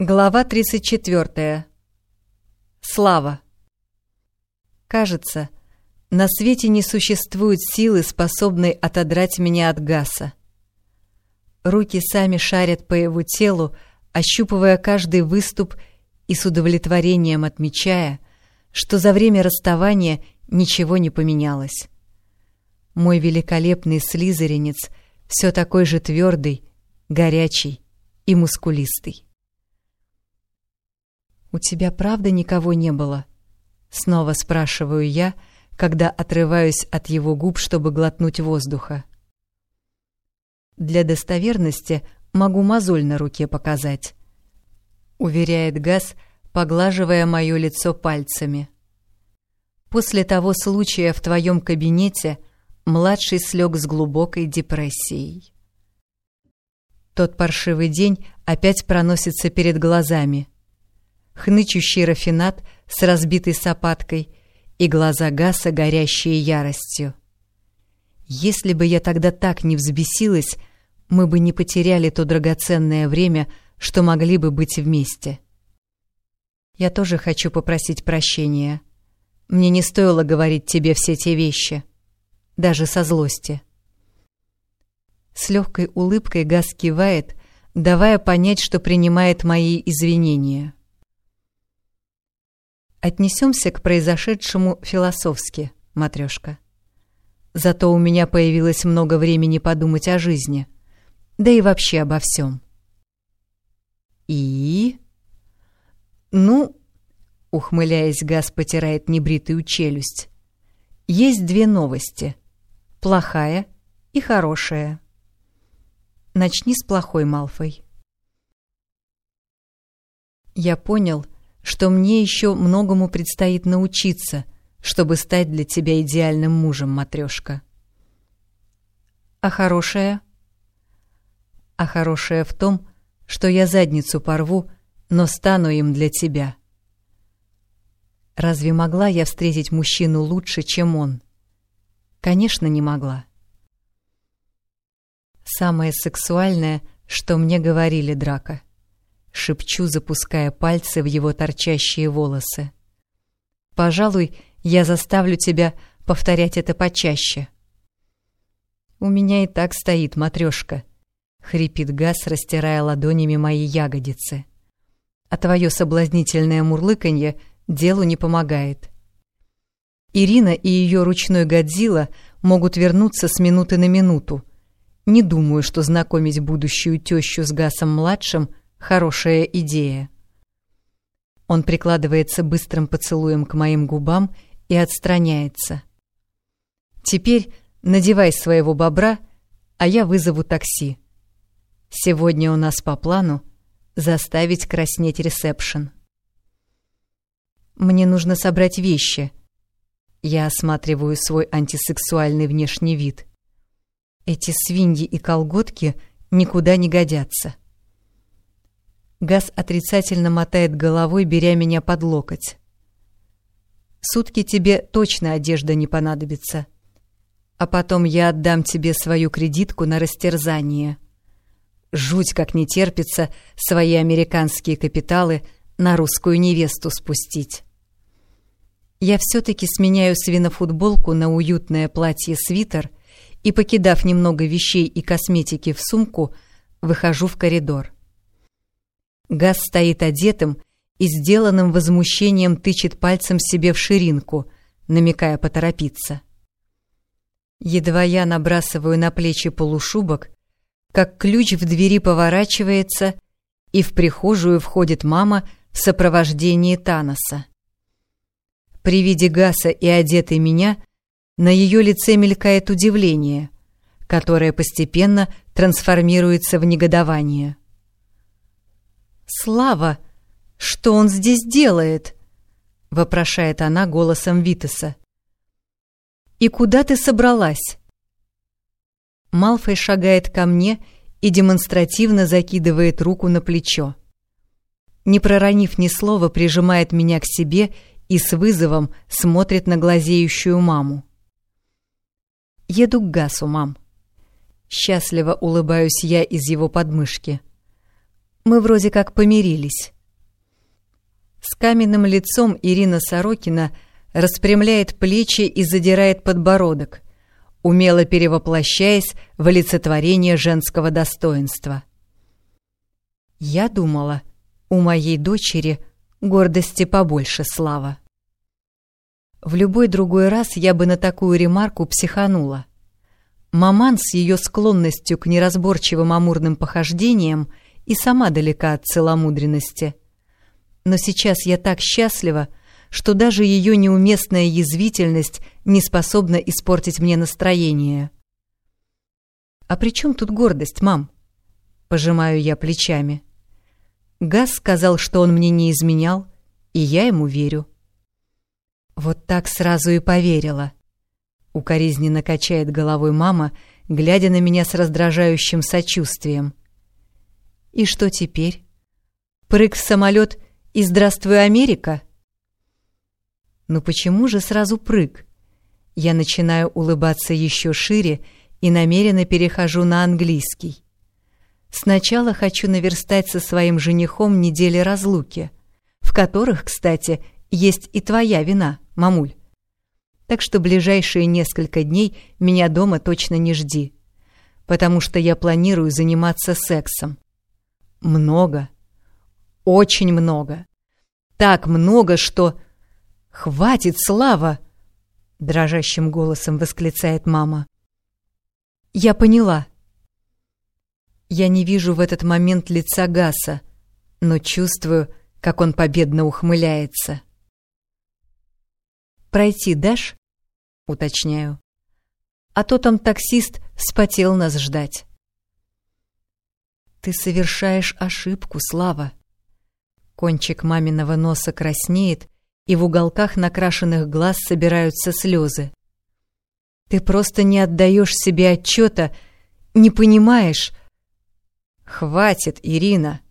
Глава 34. Слава. Кажется, на свете не существует силы, способной отодрать меня от Гаса. Руки сами шарят по его телу, ощупывая каждый выступ и с удовлетворением отмечая, что за время расставания ничего не поменялось. Мой великолепный слизеринец все такой же твердый, горячий и мускулистый. «У тебя правда никого не было?» Снова спрашиваю я, когда отрываюсь от его губ, чтобы глотнуть воздуха. Для достоверности могу мозоль на руке показать. Уверяет Газ, поглаживая мое лицо пальцами. После того случая в твоем кабинете младший слег с глубокой депрессией. Тот паршивый день опять проносится перед глазами — хнычущий рафинат с разбитой сапаткой и глаза Гаса, горящие яростью. Если бы я тогда так не взбесилась, мы бы не потеряли то драгоценное время, что могли бы быть вместе. Я тоже хочу попросить прощения. Мне не стоило говорить тебе все те вещи, даже со злости. С легкой улыбкой Гас кивает, давая понять, что принимает мои извинения. Отнесемся к произошедшему философски, матрешка. Зато у меня появилось много времени подумать о жизни, да и вообще обо всем. И... Ну, ухмыляясь, Газ потирает небритую челюсть. Есть две новости. Плохая и хорошая. Начни с плохой, Малфой. Я понял, что что мне еще многому предстоит научиться, чтобы стать для тебя идеальным мужем, матрешка. А хорошее? А хорошее в том, что я задницу порву, но стану им для тебя. Разве могла я встретить мужчину лучше, чем он? Конечно, не могла. Самое сексуальное, что мне говорили Драка — шепчу, запуская пальцы в его торчащие волосы. Пожалуй, я заставлю тебя повторять это почаще. У меня и так стоит матрешка, хрипит Газ, растирая ладонями мои ягодицы. А твое соблазнительное мурлыканье делу не помогает. Ирина и ее ручной Годзилла могут вернуться с минуты на минуту. Не думаю, что знакомить будущую тещу с Гасом-младшим Хорошая идея. Он прикладывается быстрым поцелуем к моим губам и отстраняется. Теперь надевай своего бобра, а я вызову такси. Сегодня у нас по плану заставить краснеть ресепшн. Мне нужно собрать вещи. Я осматриваю свой антисексуальный внешний вид. Эти свиньи и колготки никуда не годятся. Газ отрицательно мотает головой, беря меня под локоть. «Сутки тебе точно одежда не понадобится. А потом я отдам тебе свою кредитку на растерзание. Жуть как не терпится свои американские капиталы на русскую невесту спустить». Я все-таки сменяю свинофутболку на уютное платье-свитер и, покидав немного вещей и косметики в сумку, выхожу в коридор. Газ стоит одетым и сделанным возмущением тычет пальцем себе в ширинку, намекая поторопиться. Едва я набрасываю на плечи полушубок, как ключ в двери поворачивается, и в прихожую входит мама в сопровождении Таноса. При виде Гаса и одетой меня на ее лице мелькает удивление, которое постепенно трансформируется в негодование. «Слава! Что он здесь делает?» — вопрошает она голосом Витаса. «И куда ты собралась?» Малфой шагает ко мне и демонстративно закидывает руку на плечо. Не проронив ни слова, прижимает меня к себе и с вызовом смотрит на глазеющую маму. «Еду к Гасу, мам». Счастливо улыбаюсь я из его подмышки. Мы вроде как помирились. С каменным лицом Ирина Сорокина распрямляет плечи и задирает подбородок, умело перевоплощаясь в олицетворение женского достоинства. Я думала, у моей дочери гордости побольше слава. В любой другой раз я бы на такую ремарку психанула. Маман с ее склонностью к неразборчивым амурным похождениям и сама далека от целомудренности. Но сейчас я так счастлива, что даже ее неуместная язвительность не способна испортить мне настроение. «А при чем тут гордость, мам?» Пожимаю я плечами. Газ сказал, что он мне не изменял, и я ему верю. Вот так сразу и поверила. Укоризненно качает головой мама, глядя на меня с раздражающим сочувствием. И что теперь? Прыг в самолет и «Здравствуй, Америка»? Ну почему же сразу прыг? Я начинаю улыбаться еще шире и намеренно перехожу на английский. Сначала хочу наверстать со своим женихом недели разлуки, в которых, кстати, есть и твоя вина, мамуль. Так что ближайшие несколько дней меня дома точно не жди, потому что я планирую заниматься сексом. Много. Очень много. Так много, что... «Хватит, Слава!» — дрожащим голосом восклицает мама. «Я поняла». Я не вижу в этот момент лица Гаса, но чувствую, как он победно ухмыляется. «Пройти дашь?» — уточняю. «А то там таксист спотел нас ждать». «Ты совершаешь ошибку, Слава». Кончик маминого носа краснеет, и в уголках накрашенных глаз собираются слезы. «Ты просто не отдаешь себе отчета, не понимаешь, «Хватит, Ирина!»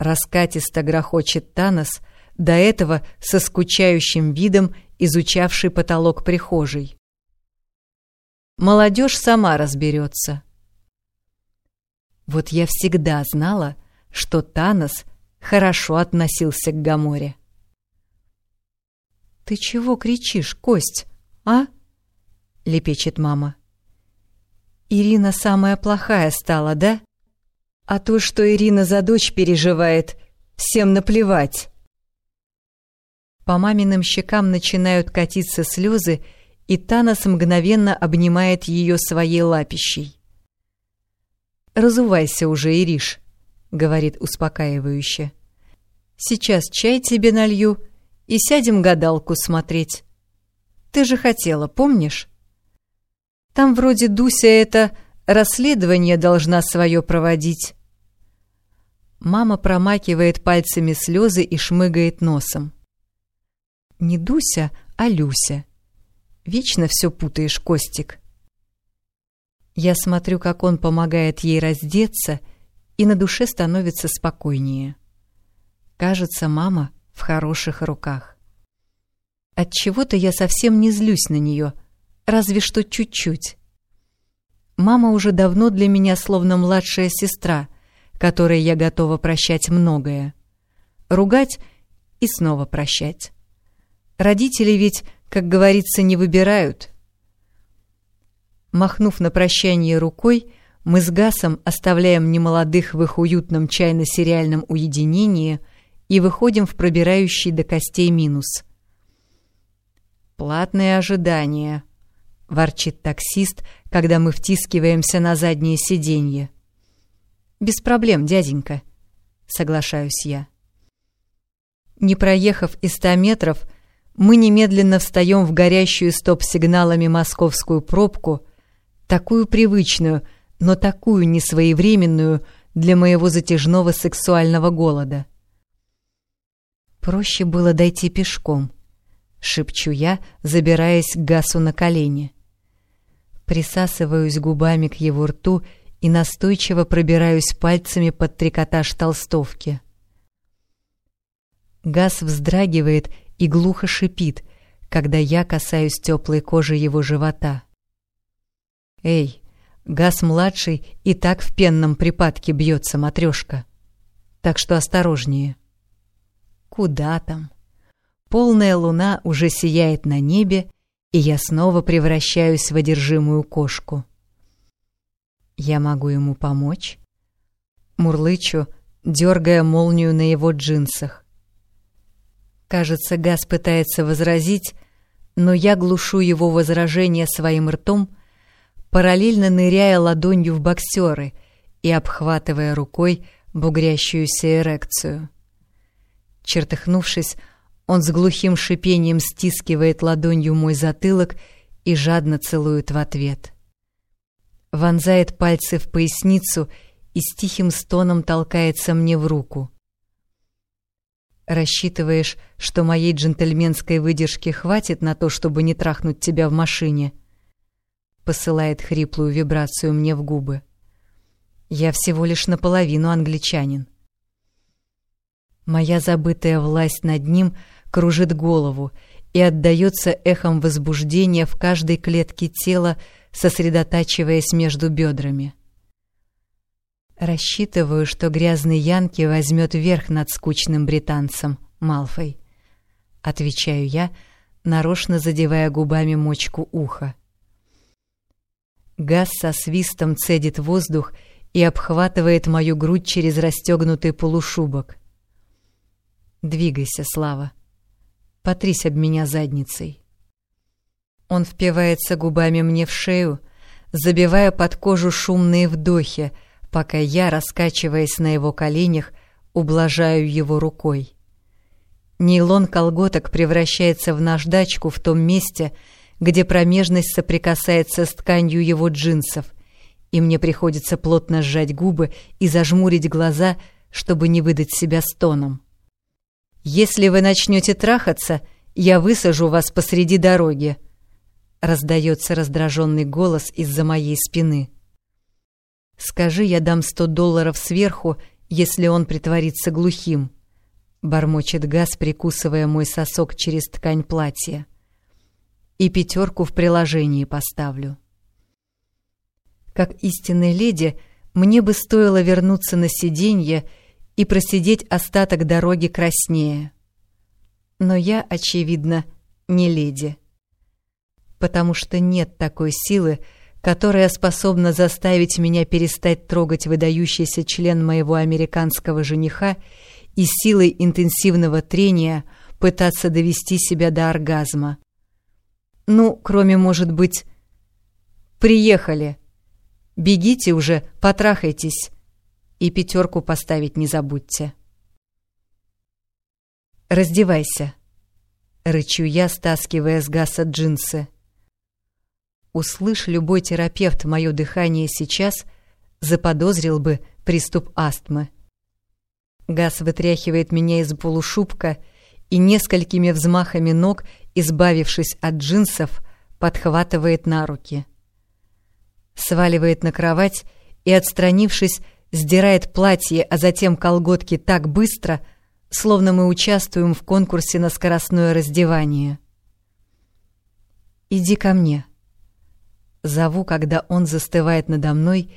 Раскатисто грохочет Танос, до этого со скучающим видом изучавший потолок прихожей. Молодежь сама разберется. Вот я всегда знала, что Танос хорошо относился к Гаморе. «Ты чего кричишь, Кость, а?» — лепечет мама. «Ирина самая плохая стала, да?» А то, что Ирина за дочь переживает, всем наплевать. По маминым щекам начинают катиться слезы, и Танос мгновенно обнимает ее своей лапищей. «Разувайся уже, Ириш», — говорит успокаивающе. «Сейчас чай тебе налью и сядем гадалку смотреть. Ты же хотела, помнишь? Там вроде Дуся это расследование должна свое проводить». Мама промакивает пальцами слезы и шмыгает носом. Не Дуся, а Люся. Вечно все путаешь, Костик. Я смотрю, как он помогает ей раздеться, и на душе становится спокойнее. Кажется, мама в хороших руках. От чего-то я совсем не злюсь на нее, разве что чуть-чуть. Мама уже давно для меня словно младшая сестра — которой я готова прощать многое. Ругать и снова прощать. Родители ведь, как говорится, не выбирают. Махнув на прощание рукой, мы с Гасом оставляем немолодых в их уютном чайно-сериальном уединении и выходим в пробирающий до костей минус. «Платное ожидание», — ворчит таксист, когда мы втискиваемся на заднее сиденье. «Без проблем, дяденька», — соглашаюсь я. Не проехав и ста метров, мы немедленно встаем в горящую стоп-сигналами московскую пробку, такую привычную, но такую несвоевременную для моего затяжного сексуального голода. Проще было дойти пешком, шепчу я, забираясь к Гасу на колени. Присасываюсь губами к его рту и настойчиво пробираюсь пальцами под трикотаж толстовки. Газ вздрагивает и глухо шипит, когда я касаюсь теплой кожи его живота. «Эй, Газ-младший и так в пенном припадке бьется, матрешка. Так что осторожнее. Куда там? Полная луна уже сияет на небе, и я снова превращаюсь в одержимую кошку. Я могу ему помочь? Мурлычу, дергая молнию на его джинсах. Кажется, Газ пытается возразить, но я глушу его возражение своим ртом, параллельно ныряя ладонью в боксеры и обхватывая рукой бугрящуюся эрекцию. Чертыхнувшись, он с глухим шипением стискивает ладонью мой затылок и жадно целует в ответ. Вонзает пальцы в поясницу и с тихим стоном толкается мне в руку. Рассчитываешь, что моей джентльменской выдержки хватит на то, чтобы не трахнуть тебя в машине? Посылает хриплую вибрацию мне в губы. Я всего лишь наполовину англичанин. Моя забытая власть над ним кружит голову и отдаётся эхом возбуждения в каждой клетке тела, сосредотачиваясь между бедрами. Рассчитываю, что грязный Янки возьмет верх над скучным британцем, Малфой. Отвечаю я, нарочно задевая губами мочку уха. Газ со свистом цедит воздух и обхватывает мою грудь через расстегнутый полушубок. «Двигайся, Слава. Потрись об меня задницей». Он впивается губами мне в шею, забивая под кожу шумные вдохи, пока я, раскачиваясь на его коленях, ублажаю его рукой. Нейлон колготок превращается в наждачку в том месте, где промежность соприкасается с тканью его джинсов, и мне приходится плотно сжать губы и зажмурить глаза, чтобы не выдать себя стоном. «Если вы начнете трахаться, я высажу вас посреди дороги», — раздается раздраженный голос из-за моей спины. Скажи, я дам сто долларов сверху, если он притворится глухим. Бормочет Газ, прикусывая мой сосок через ткань платья. И пятерку в приложении поставлю. Как истинной леди, мне бы стоило вернуться на сиденье и просидеть остаток дороги краснее. Но я, очевидно, не леди. Потому что нет такой силы, которая способна заставить меня перестать трогать выдающийся член моего американского жениха и силой интенсивного трения пытаться довести себя до оргазма. Ну, кроме, может быть, «Приехали! Бегите уже, потрахайтесь!» И пятерку поставить не забудьте. «Раздевайся!» — рычу я, стаскивая с Гаса джинсы. Услышь любой терапевт мое дыхание сейчас, заподозрил бы приступ астмы. Газ вытряхивает меня из полушубка и несколькими взмахами ног, избавившись от джинсов, подхватывает на руки. Сваливает на кровать и, отстранившись, сдирает платье, а затем колготки так быстро, словно мы участвуем в конкурсе на скоростное раздевание. «Иди ко мне», Зову, когда он застывает надо мной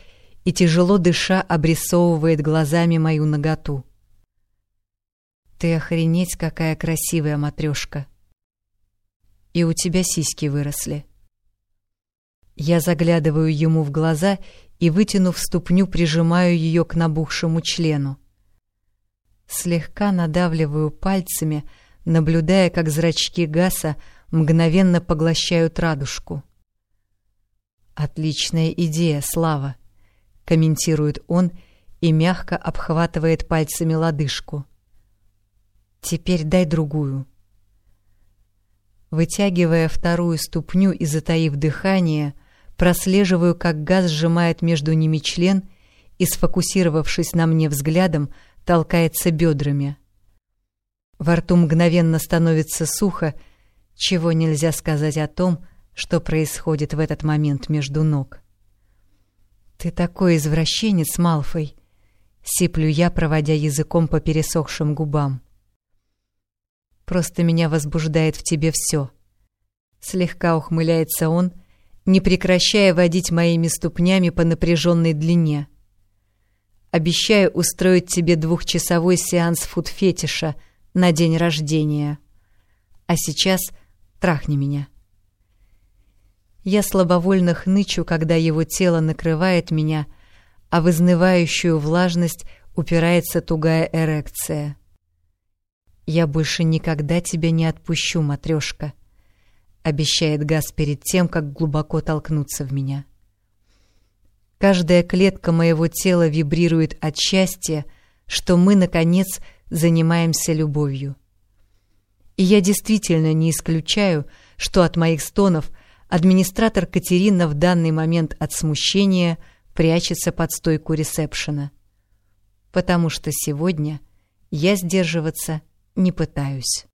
и, тяжело дыша, обрисовывает глазами мою наготу. «Ты охренеть, какая красивая матрешка! И у тебя сиськи выросли». Я заглядываю ему в глаза и, вытянув ступню, прижимаю ее к набухшему члену. Слегка надавливаю пальцами, наблюдая, как зрачки Гаса мгновенно поглощают радужку. «Отличная идея, Слава», — комментирует он и мягко обхватывает пальцами лодыжку. «Теперь дай другую». Вытягивая вторую ступню и затаив дыхание, прослеживаю, как газ сжимает между ними член и, сфокусировавшись на мне взглядом, толкается бедрами. Во рту мгновенно становится сухо, чего нельзя сказать о том, что происходит в этот момент между ног. «Ты такой извращенец, Малфой!» — сиплю я, проводя языком по пересохшим губам. «Просто меня возбуждает в тебе все. Слегка ухмыляется он, не прекращая водить моими ступнями по напряженной длине. Обещаю устроить тебе двухчасовой сеанс фуд-фетиша на день рождения. А сейчас трахни меня. Я слабовольно хнычу, когда его тело накрывает меня, а в влажность упирается тугая эрекция. «Я больше никогда тебя не отпущу, матрешка», — обещает Газ перед тем, как глубоко толкнуться в меня. Каждая клетка моего тела вибрирует от счастья, что мы, наконец, занимаемся любовью. И я действительно не исключаю, что от моих стонов администратор Катерина в данный момент от смущения прячется под стойку ресепшена. Потому что сегодня я сдерживаться не пытаюсь.